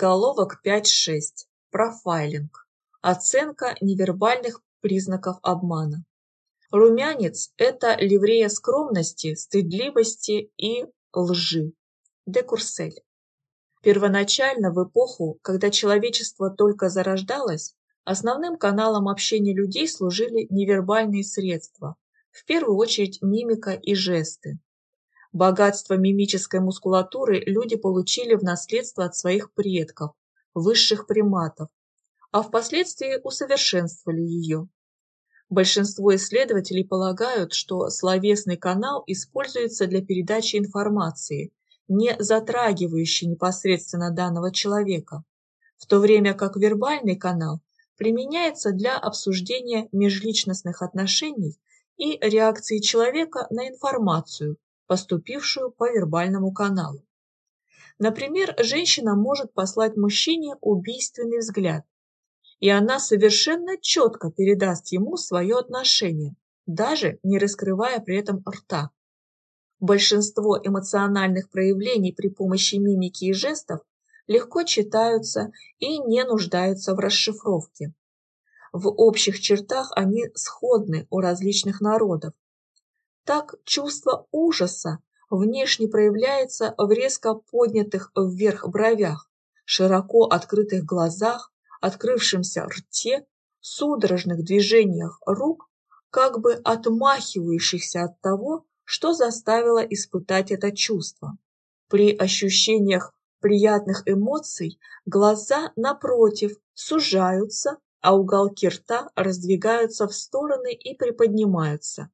Заголовок 5.6. Профайлинг. Оценка невербальных признаков обмана. Румянец – это ливрея скромности, стыдливости и лжи. Де Курсель. Первоначально в эпоху, когда человечество только зарождалось, основным каналом общения людей служили невербальные средства, в первую очередь мимика и жесты. Богатство мимической мускулатуры люди получили в наследство от своих предков, высших приматов, а впоследствии усовершенствовали ее. Большинство исследователей полагают, что словесный канал используется для передачи информации, не затрагивающей непосредственно данного человека, в то время как вербальный канал применяется для обсуждения межличностных отношений и реакции человека на информацию, поступившую по вербальному каналу. Например, женщина может послать мужчине убийственный взгляд, и она совершенно четко передаст ему свое отношение, даже не раскрывая при этом рта. Большинство эмоциональных проявлений при помощи мимики и жестов легко читаются и не нуждаются в расшифровке. В общих чертах они сходны у различных народов, так чувство ужаса внешне проявляется в резко поднятых вверх бровях, широко открытых глазах, открывшемся рте, судорожных движениях рук, как бы отмахивающихся от того, что заставило испытать это чувство. При ощущениях приятных эмоций глаза, напротив, сужаются, а уголки рта раздвигаются в стороны и приподнимаются.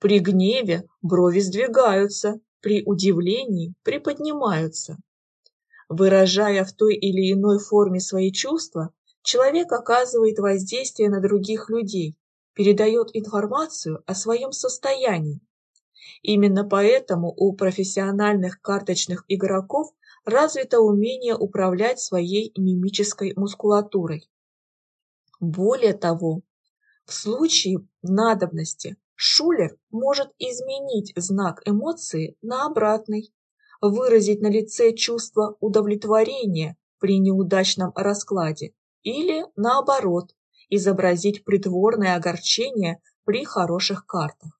При гневе брови сдвигаются, при удивлении приподнимаются. Выражая в той или иной форме свои чувства, человек оказывает воздействие на других людей, передает информацию о своем состоянии. Именно поэтому у профессиональных карточных игроков развито умение управлять своей мимической мускулатурой. Более того, в случае надобности Шулер может изменить знак эмоции на обратный, выразить на лице чувство удовлетворения при неудачном раскладе или, наоборот, изобразить притворное огорчение при хороших картах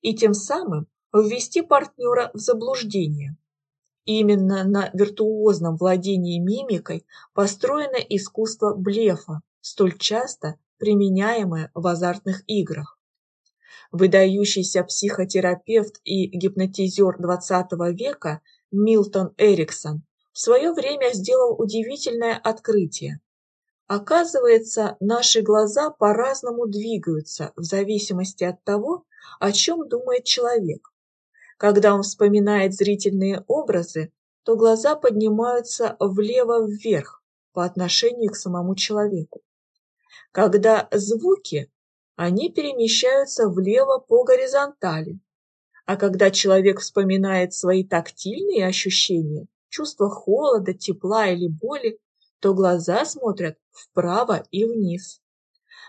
и тем самым ввести партнера в заблуждение. Именно на виртуозном владении мимикой построено искусство блефа, столь часто применяемое в азартных играх выдающийся психотерапевт и гипнотизер XX века Милтон Эриксон в свое время сделал удивительное открытие. Оказывается, наши глаза по-разному двигаются в зависимости от того, о чем думает человек. Когда он вспоминает зрительные образы, то глаза поднимаются влево-вверх по отношению к самому человеку. Когда звуки они перемещаются влево по горизонтали. А когда человек вспоминает свои тактильные ощущения, чувство холода, тепла или боли, то глаза смотрят вправо и вниз.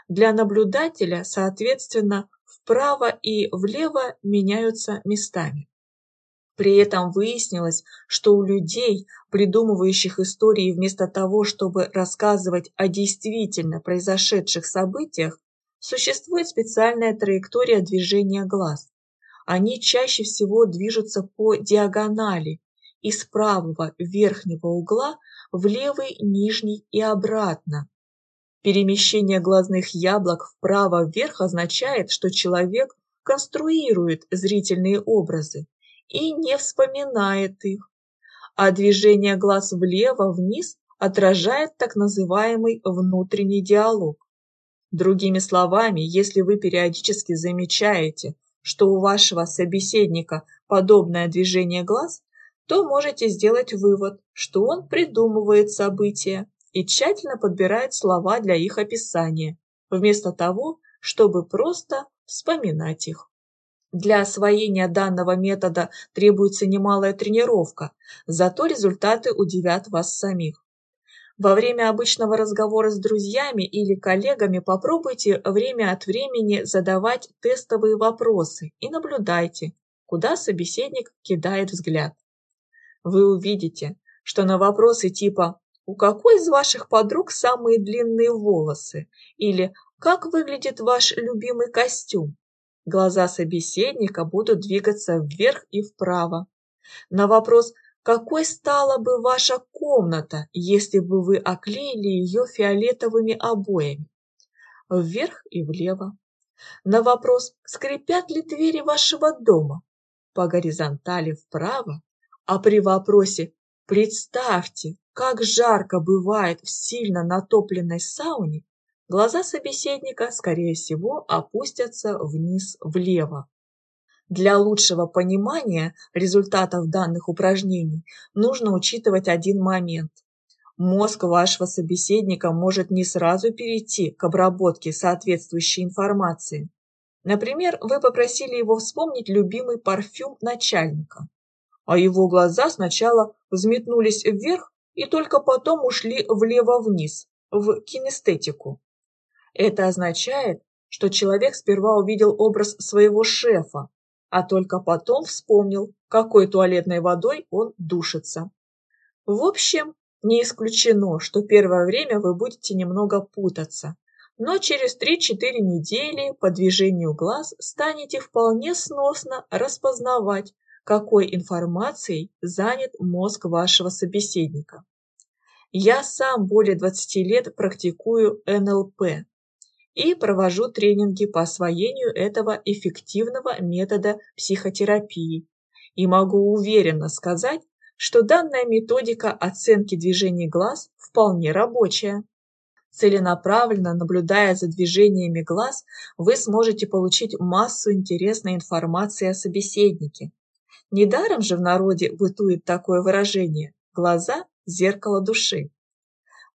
Для наблюдателя, соответственно, вправо и влево меняются местами. При этом выяснилось, что у людей, придумывающих истории вместо того, чтобы рассказывать о действительно произошедших событиях, Существует специальная траектория движения глаз. Они чаще всего движутся по диагонали из правого верхнего угла в левый нижний и обратно. Перемещение глазных яблок вправо вверх означает, что человек конструирует зрительные образы и не вспоминает их, а движение глаз влево-вниз отражает так называемый внутренний диалог. Другими словами, если вы периодически замечаете, что у вашего собеседника подобное движение глаз, то можете сделать вывод, что он придумывает события и тщательно подбирает слова для их описания, вместо того, чтобы просто вспоминать их. Для освоения данного метода требуется немалая тренировка, зато результаты удивят вас самих. Во время обычного разговора с друзьями или коллегами попробуйте время от времени задавать тестовые вопросы и наблюдайте, куда собеседник кидает взгляд. Вы увидите, что на вопросы типа «У какой из ваших подруг самые длинные волосы?» или «Как выглядит ваш любимый костюм?» глаза собеседника будут двигаться вверх и вправо. На вопрос какой стала бы ваша комната, если бы вы оклеили ее фиолетовыми обоями? Вверх и влево. На вопрос, скрипят ли двери вашего дома? По горизонтали вправо. А при вопросе, представьте, как жарко бывает в сильно натопленной сауне, глаза собеседника, скорее всего, опустятся вниз влево. Для лучшего понимания результатов данных упражнений нужно учитывать один момент. Мозг вашего собеседника может не сразу перейти к обработке соответствующей информации. Например, вы попросили его вспомнить любимый парфюм начальника, а его глаза сначала взметнулись вверх и только потом ушли влево-вниз, в кинестетику. Это означает, что человек сперва увидел образ своего шефа, а только потом вспомнил, какой туалетной водой он душится. В общем, не исключено, что первое время вы будете немного путаться, но через 3-4 недели по движению глаз станете вполне сносно распознавать, какой информацией занят мозг вашего собеседника. Я сам более 20 лет практикую НЛП, и провожу тренинги по освоению этого эффективного метода психотерапии. И могу уверенно сказать, что данная методика оценки движений глаз вполне рабочая. Целенаправленно наблюдая за движениями глаз, вы сможете получить массу интересной информации о собеседнике. Недаром же в народе бытует такое выражение «глаза – зеркало души».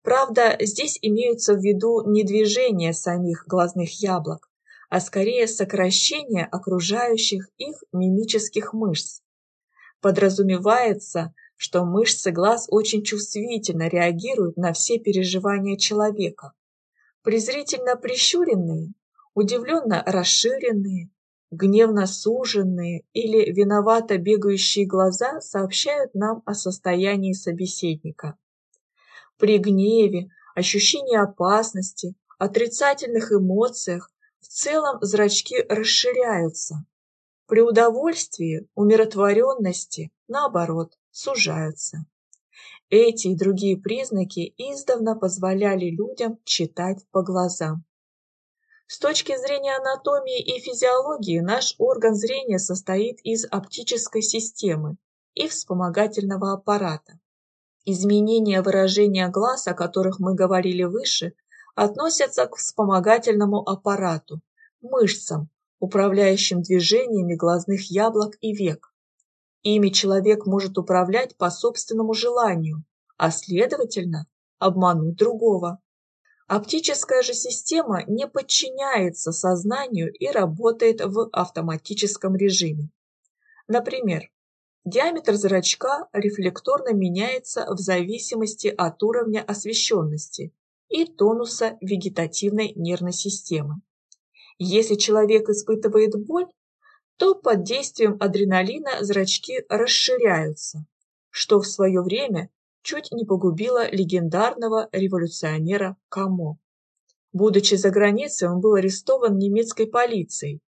Правда, здесь имеются в виду не движения самих глазных яблок, а скорее сокращение окружающих их мимических мышц. Подразумевается, что мышцы глаз очень чувствительно реагируют на все переживания человека. Презрительно прищуренные, удивленно расширенные, гневно суженные или виновато бегающие глаза сообщают нам о состоянии собеседника. При гневе, ощущении опасности, отрицательных эмоциях в целом зрачки расширяются. При удовольствии, умиротворенности, наоборот, сужаются. Эти и другие признаки издавна позволяли людям читать по глазам. С точки зрения анатомии и физиологии наш орган зрения состоит из оптической системы и вспомогательного аппарата. Изменения выражения глаз, о которых мы говорили выше, относятся к вспомогательному аппарату, мышцам, управляющим движениями глазных яблок и век. Ими человек может управлять по собственному желанию, а следовательно, обмануть другого. Оптическая же система не подчиняется сознанию и работает в автоматическом режиме. Например, Диаметр зрачка рефлекторно меняется в зависимости от уровня освещенности и тонуса вегетативной нервной системы. Если человек испытывает боль, то под действием адреналина зрачки расширяются, что в свое время чуть не погубило легендарного революционера Камо. Будучи за границей, он был арестован немецкой полицией.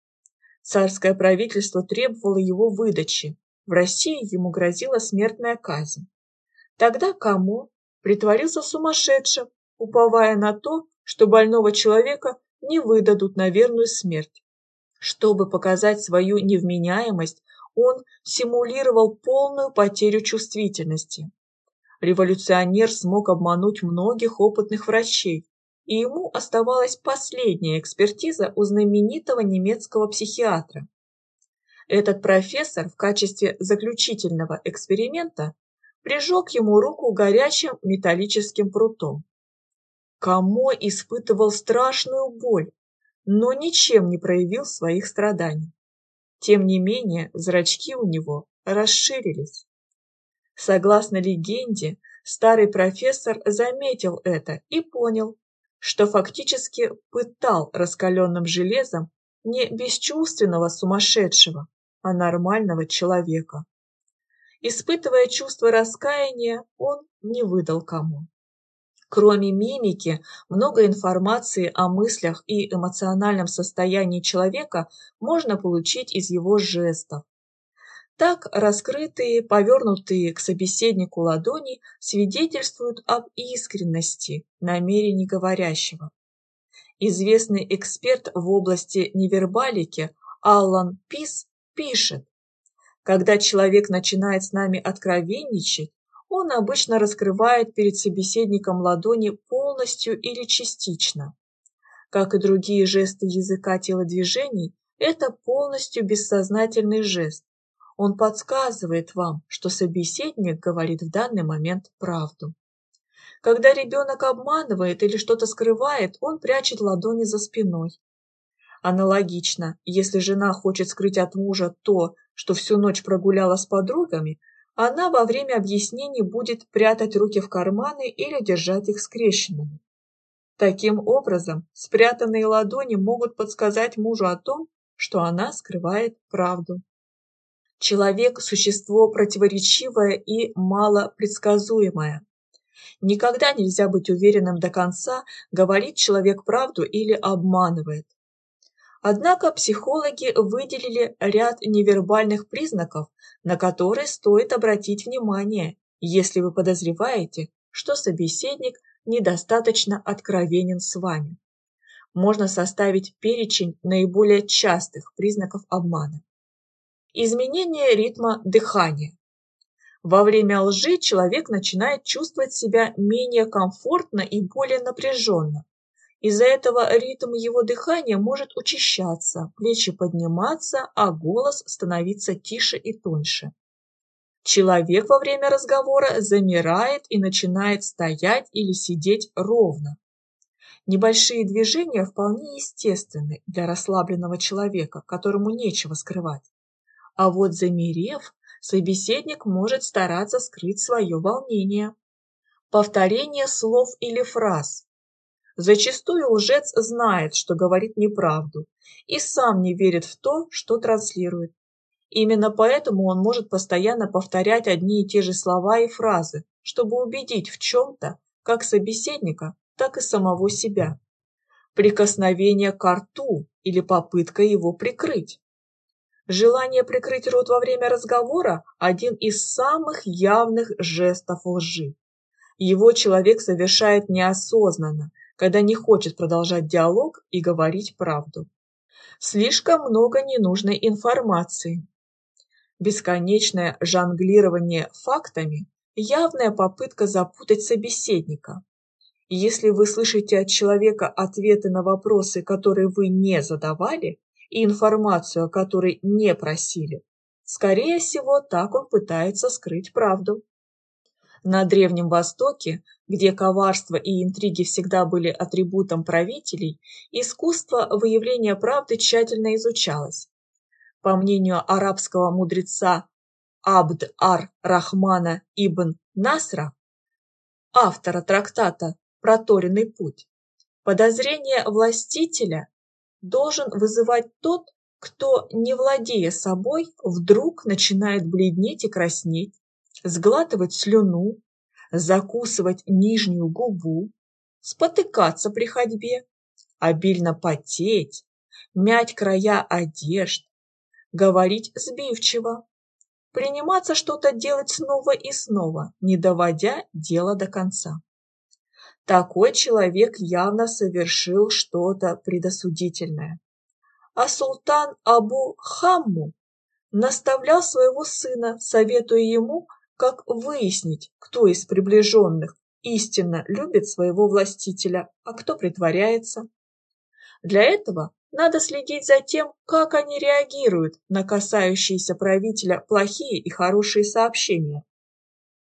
Царское правительство требовало его выдачи, в России ему грозила смертная казнь. Тогда Камо притворился сумасшедшим, уповая на то, что больного человека не выдадут на верную смерть. Чтобы показать свою невменяемость, он симулировал полную потерю чувствительности. Революционер смог обмануть многих опытных врачей, и ему оставалась последняя экспертиза у знаменитого немецкого психиатра. Этот профессор в качестве заключительного эксперимента прижег ему руку горячим металлическим прутом. Камо испытывал страшную боль, но ничем не проявил своих страданий. Тем не менее, зрачки у него расширились. Согласно легенде, старый профессор заметил это и понял, что фактически пытал раскаленным железом не бесчувственного сумасшедшего, а нормального человека. Испытывая чувство раскаяния, он не выдал кому. Кроме мимики, много информации о мыслях и эмоциональном состоянии человека можно получить из его жестов. Так раскрытые, повернутые к собеседнику ладони свидетельствуют об искренности намерений говорящего. Известный эксперт в области невербалики Аллан Пис пишет, когда человек начинает с нами откровенничать, он обычно раскрывает перед собеседником ладони полностью или частично. Как и другие жесты языка телодвижений, это полностью бессознательный жест. Он подсказывает вам, что собеседник говорит в данный момент правду. Когда ребенок обманывает или что-то скрывает, он прячет ладони за спиной. Аналогично, если жена хочет скрыть от мужа то, что всю ночь прогуляла с подругами, она во время объяснений будет прятать руки в карманы или держать их скрещенными. Таким образом, спрятанные ладони могут подсказать мужу о том, что она скрывает правду. Человек – существо противоречивое и малопредсказуемое. Никогда нельзя быть уверенным до конца, говорит человек правду или обманывает. Однако психологи выделили ряд невербальных признаков, на которые стоит обратить внимание, если вы подозреваете, что собеседник недостаточно откровенен с вами. Можно составить перечень наиболее частых признаков обмана. Изменение ритма дыхания. Во время лжи человек начинает чувствовать себя менее комфортно и более напряженно, из-за этого ритм его дыхания может учащаться, плечи подниматься, а голос становиться тише и тоньше. Человек во время разговора замирает и начинает стоять или сидеть ровно. Небольшие движения вполне естественны для расслабленного человека, которому нечего скрывать. А вот замерев, собеседник может стараться скрыть свое волнение. Повторение слов или фраз, Зачастую лжец знает, что говорит неправду, и сам не верит в то, что транслирует. Именно поэтому он может постоянно повторять одни и те же слова и фразы, чтобы убедить в чем-то как собеседника, так и самого себя. Прикосновение к рту или попытка его прикрыть. Желание прикрыть рот во время разговора – один из самых явных жестов лжи. Его человек совершает неосознанно, когда не хочет продолжать диалог и говорить правду. Слишком много ненужной информации. Бесконечное жонглирование фактами – явная попытка запутать собеседника. Если вы слышите от человека ответы на вопросы, которые вы не задавали, и информацию, о которой не просили, скорее всего, так он пытается скрыть правду. На Древнем Востоке где коварство и интриги всегда были атрибутом правителей, искусство выявления правды тщательно изучалось. По мнению арабского мудреца Абд-ар-Рахмана ибн Насра, автора трактата «Проторенный путь», подозрение властителя должен вызывать тот, кто, не владея собой, вдруг начинает бледнеть и краснеть, сглатывать слюну, закусывать нижнюю губу, спотыкаться при ходьбе, обильно потеть, мять края одежд, говорить сбивчиво, приниматься что-то делать снова и снова, не доводя дело до конца. Такой человек явно совершил что-то предосудительное. А султан Абу Хамму наставлял своего сына, советуя ему как выяснить, кто из приближенных истинно любит своего властителя, а кто притворяется? Для этого надо следить за тем, как они реагируют на касающиеся правителя плохие и хорошие сообщения.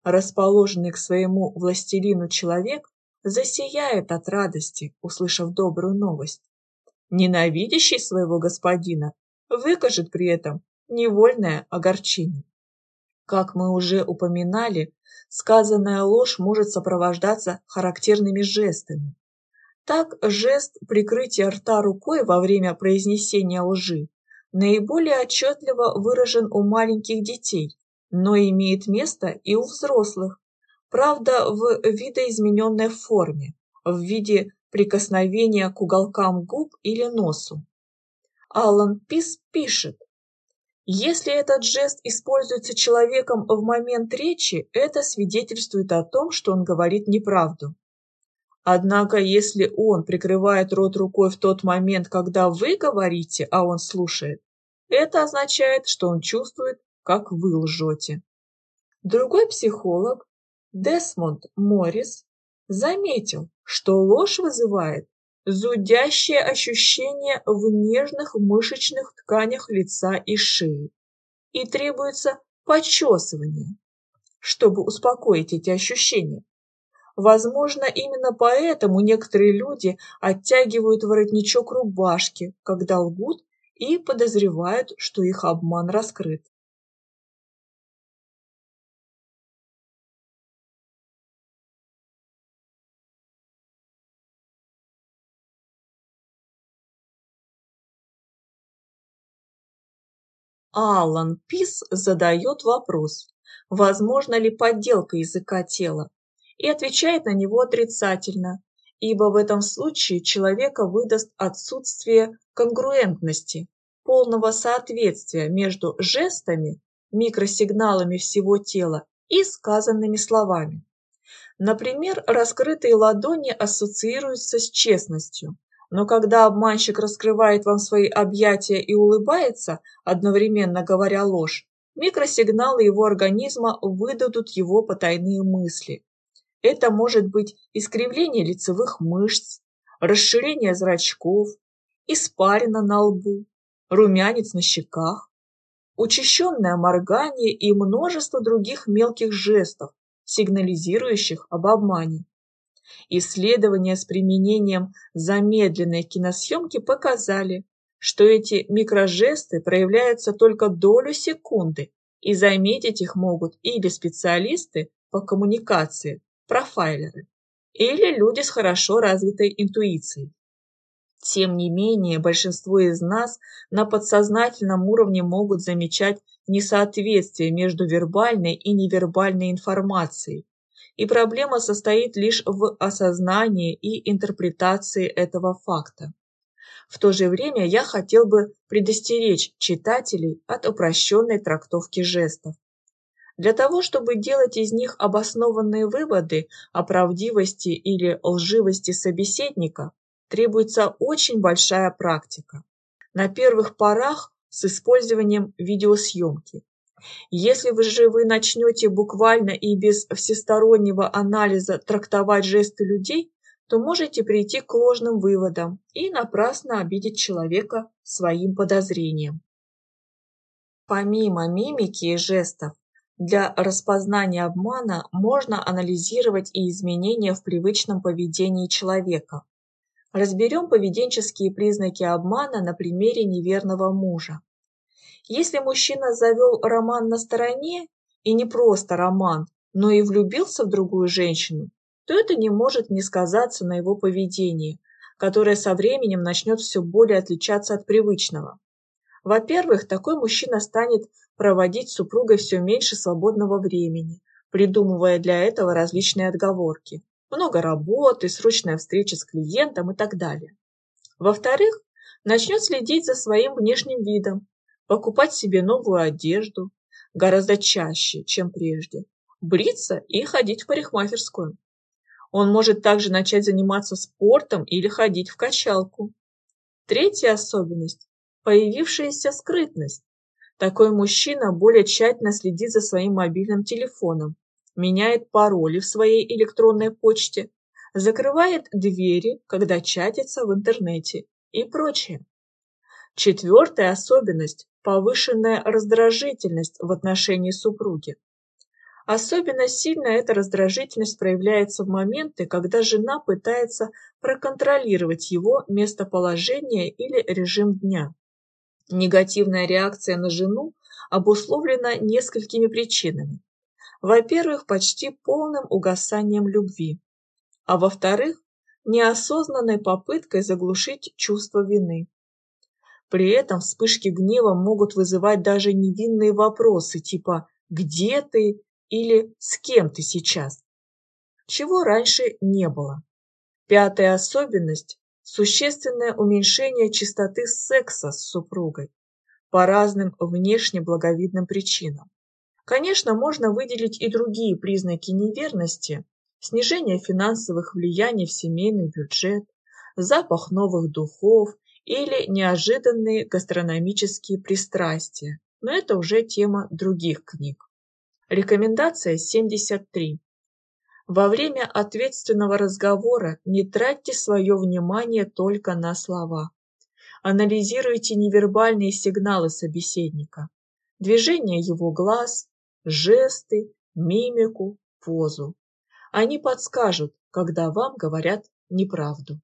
Расположенный к своему властелину человек засияет от радости, услышав добрую новость. Ненавидящий своего господина выкажет при этом невольное огорчение. Как мы уже упоминали, сказанная ложь может сопровождаться характерными жестами. Так, жест прикрытия рта рукой во время произнесения лжи наиболее отчетливо выражен у маленьких детей, но имеет место и у взрослых, правда в видоизмененной форме, в виде прикосновения к уголкам губ или носу. Аллан Пис пишет, если этот жест используется человеком в момент речи, это свидетельствует о том, что он говорит неправду. Однако, если он прикрывает рот рукой в тот момент, когда вы говорите, а он слушает, это означает, что он чувствует, как вы лжете. Другой психолог, Десмонд Моррис, заметил, что ложь вызывает зудящее ощущение в нежных мышечных тканях лица и шеи, и требуется почесывание, чтобы успокоить эти ощущения. Возможно, именно поэтому некоторые люди оттягивают воротничок рубашки, когда лгут и подозревают, что их обман раскрыт. Алан Пис задает вопрос, возможно ли подделка языка тела, и отвечает на него отрицательно, ибо в этом случае человека выдаст отсутствие конгруентности, полного соответствия между жестами, микросигналами всего тела и сказанными словами. Например, раскрытые ладони ассоциируются с честностью, но когда обманщик раскрывает вам свои объятия и улыбается, одновременно говоря ложь, микросигналы его организма выдадут его потайные мысли. Это может быть искривление лицевых мышц, расширение зрачков, испарина на лбу, румянец на щеках, учащенное моргание и множество других мелких жестов, сигнализирующих об обмане. Исследования с применением замедленной киносъемки показали, что эти микрожесты проявляются только долю секунды, и заметить их могут или специалисты по коммуникации, профайлеры, или люди с хорошо развитой интуицией. Тем не менее, большинство из нас на подсознательном уровне могут замечать несоответствие между вербальной и невербальной информацией, и проблема состоит лишь в осознании и интерпретации этого факта. В то же время я хотел бы предостеречь читателей от упрощенной трактовки жестов. Для того, чтобы делать из них обоснованные выводы о правдивости или лживости собеседника, требуется очень большая практика. На первых порах с использованием видеосъемки. Если вы же вы начнете буквально и без всестороннего анализа трактовать жесты людей, то можете прийти к ложным выводам и напрасно обидеть человека своим подозрением. Помимо мимики и жестов, для распознания обмана можно анализировать и изменения в привычном поведении человека. Разберем поведенческие признаки обмана на примере неверного мужа. Если мужчина завел роман на стороне, и не просто роман, но и влюбился в другую женщину, то это не может не сказаться на его поведении, которое со временем начнет все более отличаться от привычного. Во-первых, такой мужчина станет проводить с супругой все меньше свободного времени, придумывая для этого различные отговорки. Много работы, срочная встреча с клиентом и так далее. Во-вторых, начнет следить за своим внешним видом, покупать себе новую одежду гораздо чаще, чем прежде, бриться и ходить в парикмахерскую. Он может также начать заниматься спортом или ходить в качалку. Третья особенность – появившаяся скрытность. Такой мужчина более тщательно следит за своим мобильным телефоном, меняет пароли в своей электронной почте, закрывает двери, когда чатится в интернете и прочее. Четвертая особенность – повышенная раздражительность в отношении супруги. Особенно сильно эта раздражительность проявляется в моменты, когда жена пытается проконтролировать его местоположение или режим дня. Негативная реакция на жену обусловлена несколькими причинами. Во-первых, почти полным угасанием любви, а во-вторых, неосознанной попыткой заглушить чувство вины. При этом вспышки гнева могут вызывать даже невинные вопросы типа где ты или с кем ты сейчас, чего раньше не было. Пятая особенность – существенное уменьшение частоты секса с супругой по разным внешне благовидным причинам. Конечно, можно выделить и другие признаки неверности – снижение финансовых влияний в семейный бюджет, запах новых духов или неожиданные гастрономические пристрастия, но это уже тема других книг. Рекомендация 73. Во время ответственного разговора не тратьте свое внимание только на слова. Анализируйте невербальные сигналы собеседника, движение его глаз, жесты, мимику, позу. Они подскажут, когда вам говорят неправду.